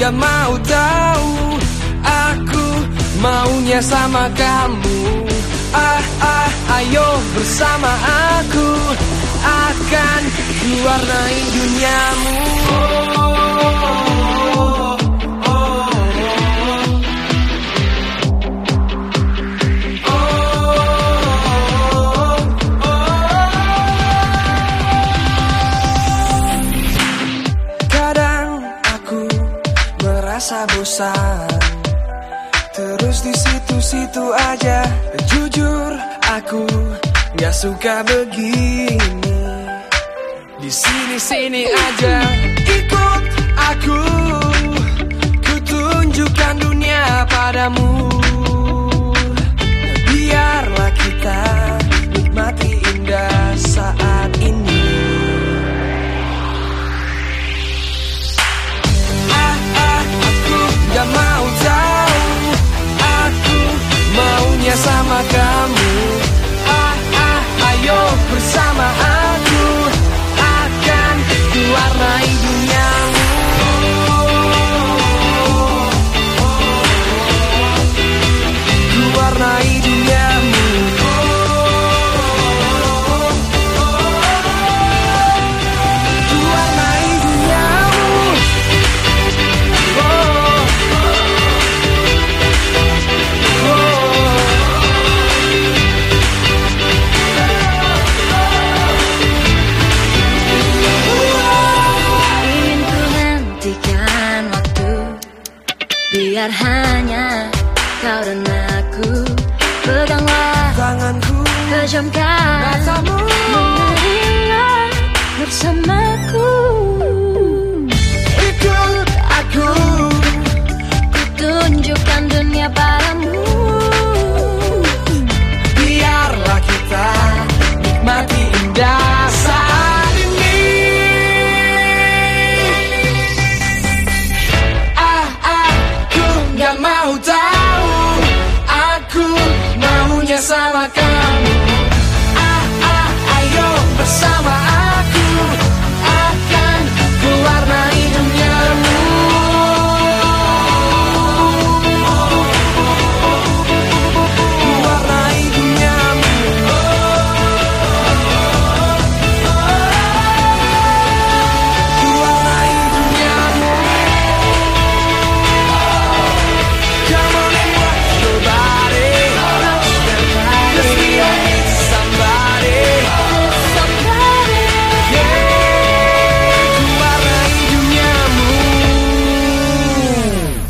gak mau tahu Aku maunya sama kamu. Ah ah ayo bersama aku. Akan diwarnai duniamu. Bosan Terus di situ-situ aja Jujur aku gak suka begini. Di sini-sini aja Ikut aku. Ku tunjukkan dunia padamu hentikan waktu. Biar hanya kau dan aku. Peganglah Tanganku pejamkan Matamu. Meneringat bersama